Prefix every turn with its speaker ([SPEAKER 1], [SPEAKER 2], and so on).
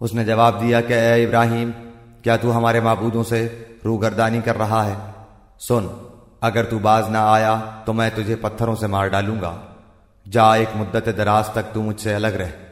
[SPEAKER 1] اس نے جواب دیا کہ اے ابراہیم، کیا تو ہمارے معبودوں سے روگردانی کر رہا ہے؟ سن، اگر تو باز نہ آیا تو میں تجھے پتھروں سے مار ڈالوں گا۔ جا ایک مدت دراز تک تو مجھ سے الگ رہ۔